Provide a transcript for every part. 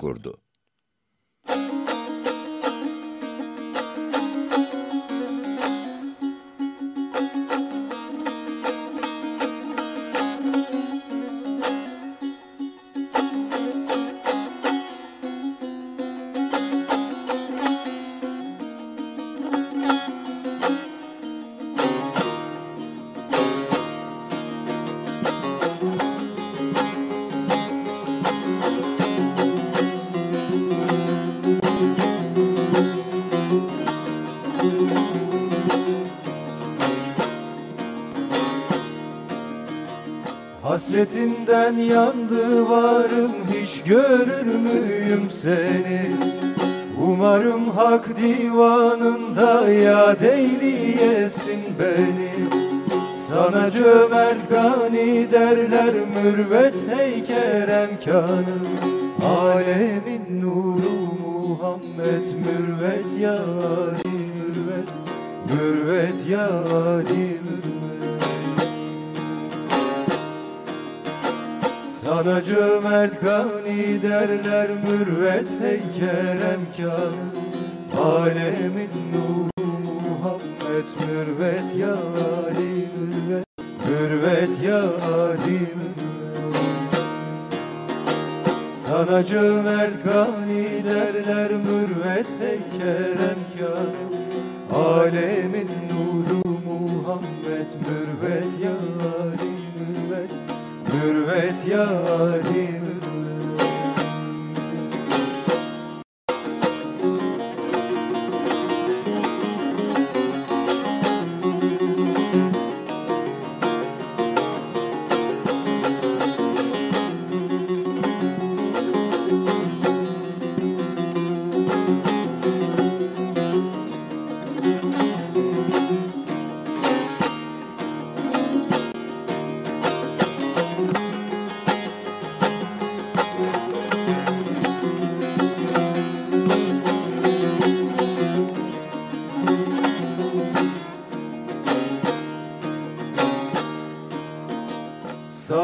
kurdu. Hasretinden yandı varım hiç görür müyüm seni? Umarım hak divanında yad eyleyesin beni. Sana cömert gani derler mürvet hey keremkanım Alemin nuru Muhammed mürvet ya Ali mürvet Mürvet ya Ali mürvet Sana cömert gani derler mürvet hey keremkanım Alemin nuru Muhammed mürvet ya Ali mürvet Mürvet ya Ali Sana cömert gani derler mürvet hey keremkanım Alemin nuru Muhammed mürvet ya Ali Mürvet ya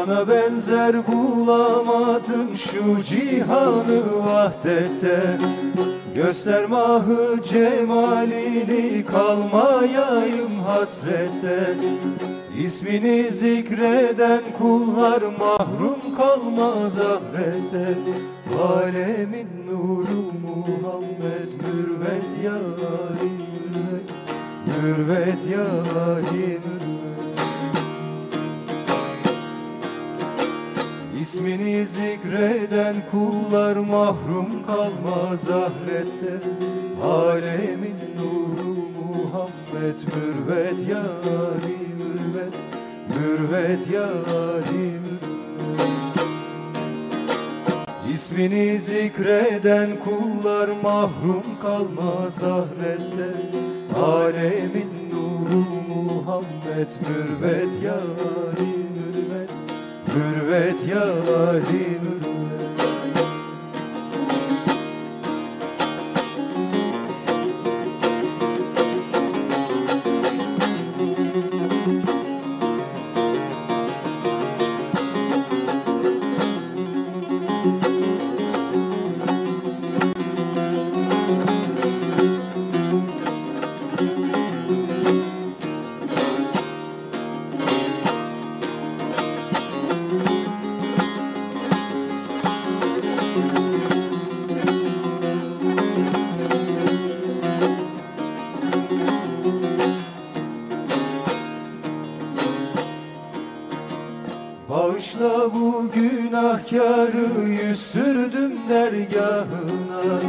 Sana benzer bulamadım şu cihanı vahdete. Göster mahı cemalini kalmayayım hasrete. İsmini zikreden kullar mahrum kalmaz ahirete. Alemin nuru Muhammed mürvet ya mürvet Mürvet ya mürvet İsmini zikreden kullar mahrum kalmaz ahirette. Alemin nuru Muhammed mürvet Ali mürvet Mürvet mürvet İsmini zikreden kullar mahrum kalmaz ahirette. Alemin nuru Muhammed mürvet Ali mürvet Mürvet ya Bağışla bu günahkarı yüz sürdüm dergahına.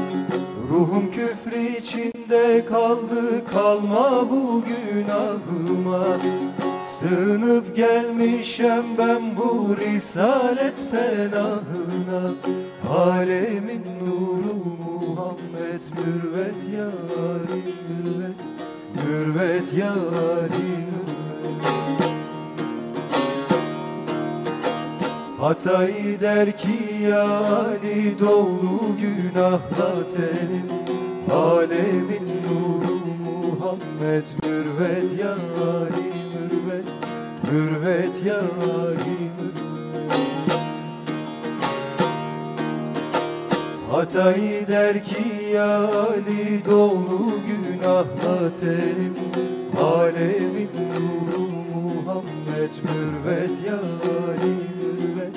Ruhum küfrü içinde kaldı kalma bu günahıma. Sığınıp gelmişem ben bu risalet penahına Alemin nuru Muhammed mürvet Ali mürvet Mürvet mürvet. Hatay der ki ya Ali dolu günahla tenim Alemin nuru Muhammed mürvet Ali mürvet Mürvet ya Hatay der ki ya Ali dolu günahla tenim Alemin nuru Muhammed mürvet ya Ali mürvet.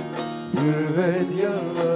Mürvet ya Ali